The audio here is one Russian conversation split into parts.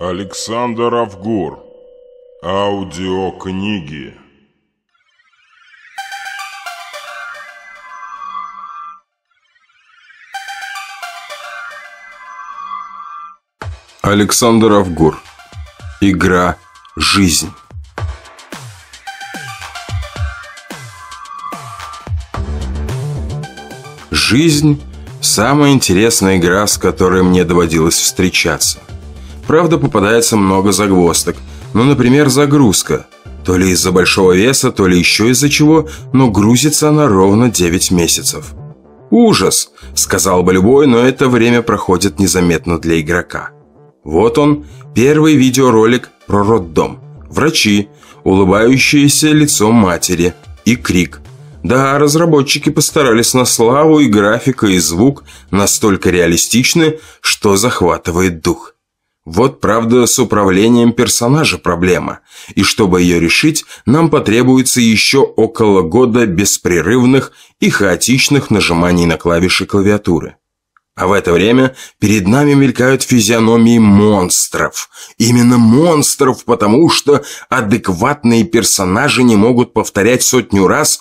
Александр Авгур. Аудиокниги. Александр Авгур. Игра «Жизнь». Жизнь – самая интересная игра, с которой мне доводилось встречаться. Правда, попадается много загвоздок. Ну, например, загрузка. То ли из-за большого веса, то ли еще из-за чего, но грузится она ровно 9 месяцев. «Ужас!» – сказал бы любой, но это время проходит незаметно для игрока. Вот он, первый видеоролик про роддом. Врачи, улыбающееся лицо матери и крик. Да, разработчики постарались на славу, и графика, и звук настолько реалистичны, что захватывает дух. Вот, правда, с управлением персонажа проблема, и чтобы ее решить, нам потребуется еще около года беспрерывных и хаотичных нажиманий на клавиши клавиатуры. А в это время перед нами мелькают физиономии монстров. Именно монстров, потому что адекватные персонажи не могут повторять сотню раз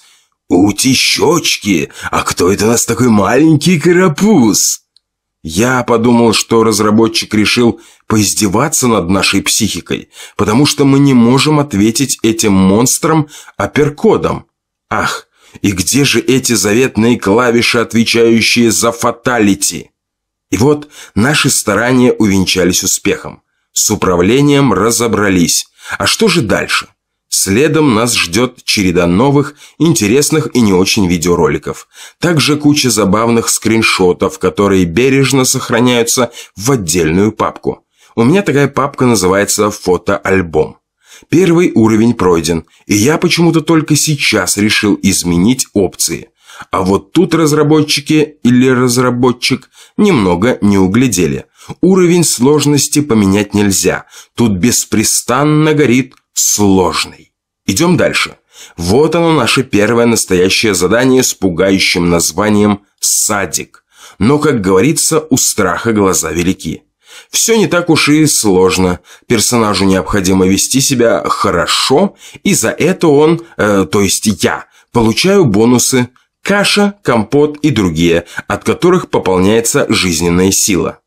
«Ути щечки! А кто это у нас такой маленький карапуз?» Я подумал, что разработчик решил поиздеваться над нашей психикой, потому что мы не можем ответить этим монстрам апперкодом. Ах, и где же эти заветные клавиши, отвечающие за фаталити? И вот наши старания увенчались успехом. С управлением разобрались. А что же дальше? Следом нас ждет череда новых, интересных и не очень видеороликов. Также куча забавных скриншотов, которые бережно сохраняются в отдельную папку. У меня такая папка называется «Фотоальбом». Первый уровень пройден, и я почему-то только сейчас решил изменить опции. А вот тут разработчики или разработчик немного не углядели. Уровень сложности поменять нельзя. Тут беспрестанно горит сложный. Идем дальше. Вот оно наше первое настоящее задание с пугающим названием «Садик». Но, как говорится, у страха глаза велики. Все не так уж и сложно. Персонажу необходимо вести себя хорошо, и за это он, э, то есть я, получаю бонусы каша, компот и другие, от которых пополняется жизненная сила.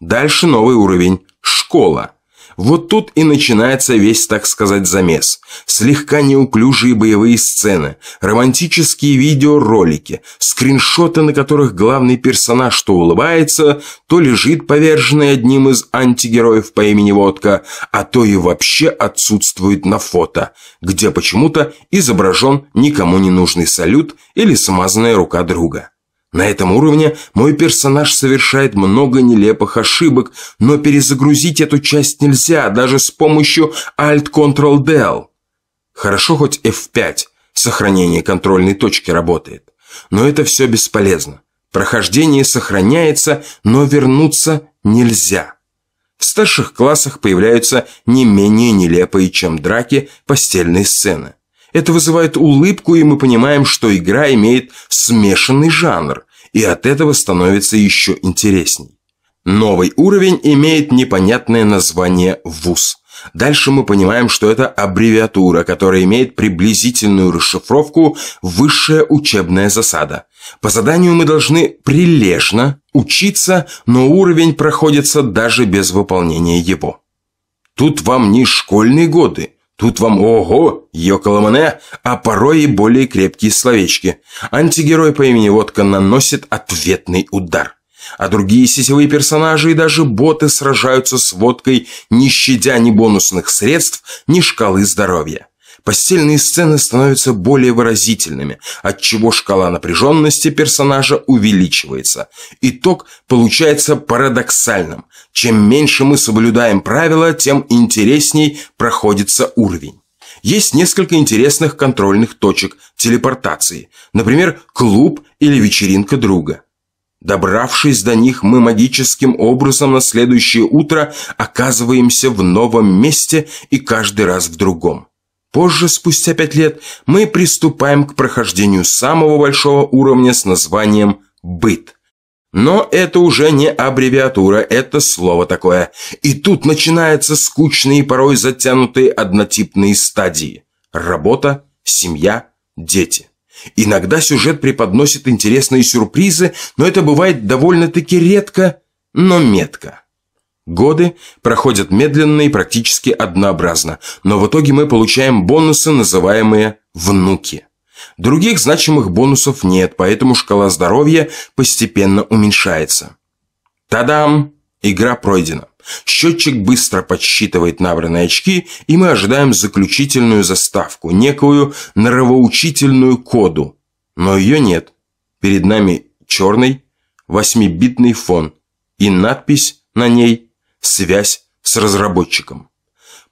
Дальше новый уровень – школа. Вот тут и начинается весь, так сказать, замес. Слегка неуклюжие боевые сцены, романтические видеоролики, скриншоты, на которых главный персонаж то улыбается, то лежит поверженный одним из антигероев по имени Водка, а то и вообще отсутствует на фото, где почему-то изображен никому не нужный салют или смазанная рука друга. На этом уровне мой персонаж совершает много нелепых ошибок, но перезагрузить эту часть нельзя, даже с помощью Alt-Ctrl-Del. Хорошо хоть F5, сохранение контрольной точки работает. Но это все бесполезно. Прохождение сохраняется, но вернуться нельзя. В старших классах появляются не менее нелепые, чем драки, постельные сцены. Это вызывает улыбку, и мы понимаем, что игра имеет смешанный жанр, и от этого становится еще интересней. Новый уровень имеет непонятное название ВУЗ. Дальше мы понимаем, что это аббревиатура, которая имеет приблизительную расшифровку «высшая учебная засада». По заданию мы должны прилежно учиться, но уровень проходится даже без выполнения его. Тут вам не школьные годы, Тут вам ого, Йоколомане, а порой и более крепкие словечки. Антигерой по имени Водка наносит ответный удар. А другие сетевые персонажи и даже боты сражаются с водкой, не щадя ни бонусных средств, ни шкалы здоровья. Постельные сцены становятся более выразительными, отчего шкала напряженности персонажа увеличивается. Итог получается парадоксальным. Чем меньше мы соблюдаем правила, тем интересней проходится уровень. Есть несколько интересных контрольных точек телепортации, например, клуб или вечеринка друга. Добравшись до них, мы магическим образом на следующее утро оказываемся в новом месте и каждый раз в другом. Позже, спустя пять лет, мы приступаем к прохождению самого большого уровня с названием «быт». Но это уже не аббревиатура, это слово такое. И тут начинаются скучные порой затянутые однотипные стадии. Работа, семья, дети. Иногда сюжет преподносит интересные сюрпризы, но это бывает довольно-таки редко, но метко. Годы проходят медленно и практически однообразно, но в итоге мы получаем бонусы, называемые «внуки». Других значимых бонусов нет, поэтому шкала здоровья постепенно уменьшается. Тадам! Игра пройдена. Счетчик быстро подсчитывает набранные очки, и мы ожидаем заключительную заставку, некую нравоучительную коду. Но ее нет. Перед нами черный, восьмибитный фон и надпись на ней «Связь с разработчиком».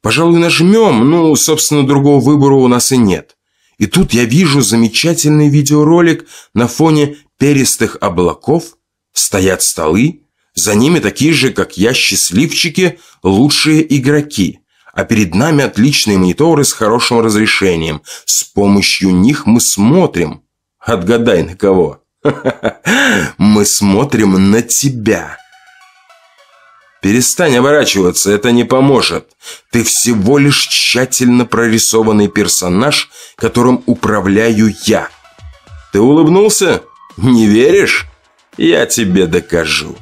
Пожалуй, нажмем, ну, собственно, другого выбора у нас и нет. И тут я вижу замечательный видеоролик на фоне перистых облаков, стоят столы, за ними такие же, как я, счастливчики, лучшие игроки. А перед нами отличные мониторы с хорошим разрешением. С помощью них мы смотрим. Отгадай на кого. Мы смотрим на тебя. Перестань оборачиваться, это не поможет. Ты всего лишь тщательно прорисованный персонаж, которым управляю я. Ты улыбнулся? Не веришь? Я тебе докажу.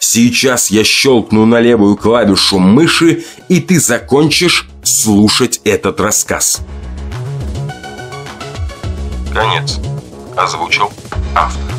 Сейчас я щелкну на левую клавишу мыши, и ты закончишь слушать этот рассказ. Конец. Озвучил автор.